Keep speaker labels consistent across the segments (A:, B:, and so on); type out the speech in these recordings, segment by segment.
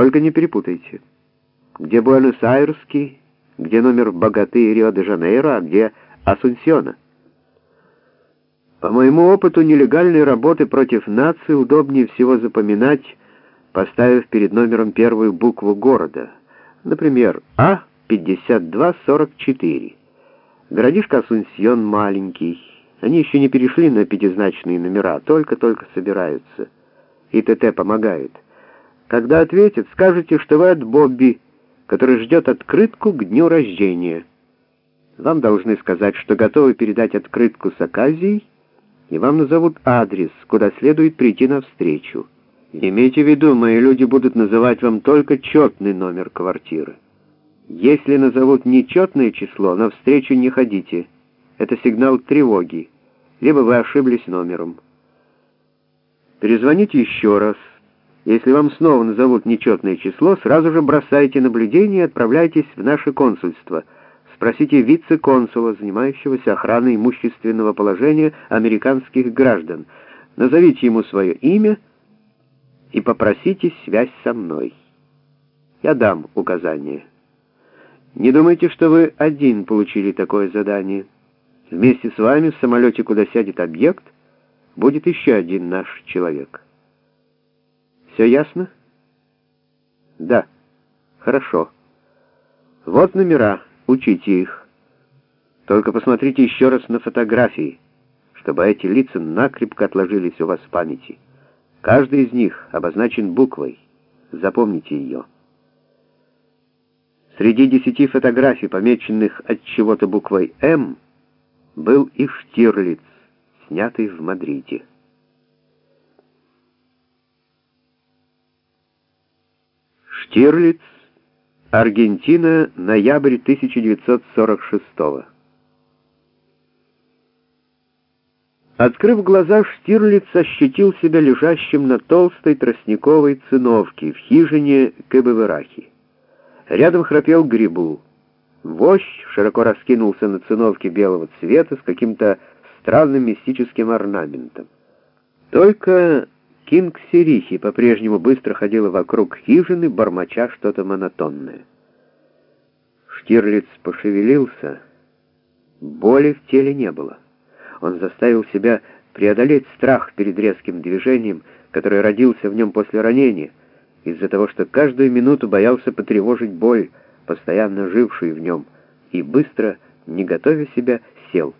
A: Только не перепутайте. Где Буэнос-Айресский, где номер Богаты Рио-де-Жанейро, а где Асунсиона. По моему опыту, нелегальной работы против нации удобнее всего запоминать, поставив перед номером первую букву города. Например, А-5244. Городишко Асунсьон маленький. Они еще не перешли на пятизначные номера, только-только собираются. И ТТ помогает. Когда ответят, скажете, что вы от Бобби, который ждет открытку к дню рождения. Вам должны сказать, что готовы передать открытку с оказией, и вам назовут адрес, куда следует прийти навстречу. Имейте в виду, мои люди будут называть вам только четный номер квартиры. Если назовут нечетное число, навстречу не ходите. Это сигнал тревоги, либо вы ошиблись номером. Перезвоните еще раз. Если вам снова назовут нечетное число, сразу же бросайте наблюдение и отправляйтесь в наше консульство — Спросите вице-консула, занимающегося охраной имущественного положения американских граждан. Назовите ему свое имя и попросите связь со мной. Я дам указание. Не думайте, что вы один получили такое задание. Вместе с вами в самолете, куда сядет объект, будет еще один наш человек. Все ясно? Да. Хорошо. Вот номера. Учите их. Только посмотрите еще раз на фотографии, чтобы эти лица накрепко отложились у вас в памяти. Каждый из них обозначен буквой. Запомните ее. Среди десяти фотографий, помеченных от чего-то буквой «М», был и Штирлиц, снятый в Мадриде. Штирлиц Аргентина, ноябрь 1946 Открыв глаза, Штирлиц ощутил себя лежащим на толстой тростниковой циновке в хижине Кэбэверахи. Рядом храпел грибу. Вождь широко раскинулся на циновке белого цвета с каким-то странным мистическим орнаментом. Только Кинг Сирихи по-прежнему быстро ходила вокруг хижины, бормоча что-то монотонное. Штирлиц пошевелился. Боли в теле не было. Он заставил себя преодолеть страх перед резким движением, который родился в нем после ранения, из-за того, что каждую минуту боялся потревожить боль, постоянно жившую в нем, и быстро, не готовя себя, сел.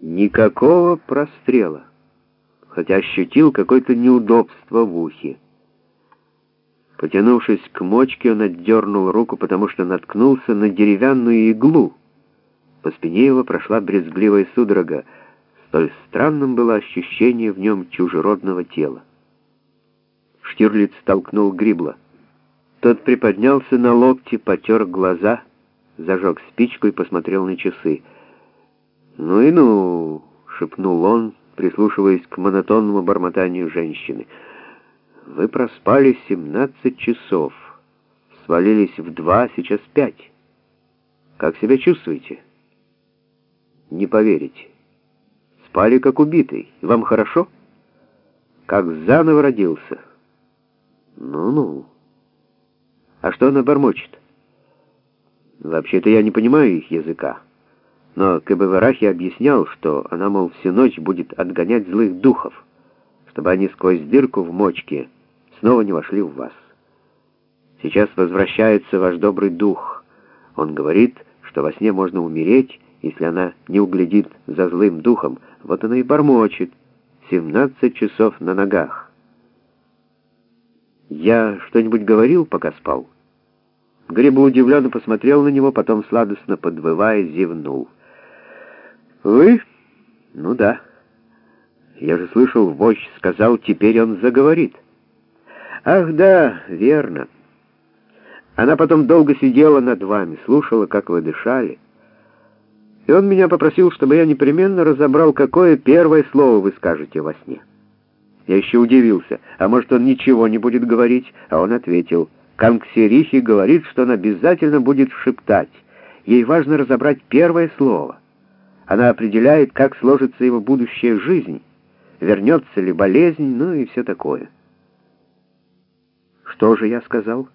A: Никакого прострела хотя ощутил какое-то неудобство в ухе. Потянувшись к мочке, он отдернул руку, потому что наткнулся на деревянную иглу. По спине его прошла брезгливая судорога. Столь странным было ощущение в нем чужеродного тела. Штирлиц толкнул Грибла. Тот приподнялся на локте, потер глаза, зажег спичку и посмотрел на часы. «Ну и ну!» — шепнул он, прислушиваясь к монотонному бормотанию женщины. «Вы проспали 17 часов, свалились в два, сейчас пять. Как себя чувствуете?» «Не поверите. Спали как убитый. Вам хорошо?» «Как заново родился». «Ну-ну. А что она бормочет?» «Вообще-то я не понимаю их языка». Но Кабаварахи объяснял, что она, мол, всю ночь будет отгонять злых духов, чтобы они сквозь дырку в мочке снова не вошли в вас. Сейчас возвращается ваш добрый дух. Он говорит, что во сне можно умереть, если она не углядит за злым духом. Вот она и бормочет. 17 часов на ногах. Я что-нибудь говорил, пока спал? Гриба удивленно посмотрел на него, потом сладостно подвывая зевнул. «Вы? Ну да. Я же слышал, вождь сказал, теперь он заговорит». «Ах да, верно. Она потом долго сидела над вами, слушала, как вы дышали. И он меня попросил, чтобы я непременно разобрал, какое первое слово вы скажете во сне». Я еще удивился, а может, он ничего не будет говорить, а он ответил, «Кангсерихи говорит, что он обязательно будет шептать. Ей важно разобрать первое слово». Она определяет, как сложится его будущая жизнь, вернется ли болезнь, ну и все такое. Что же я сказал?